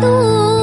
渡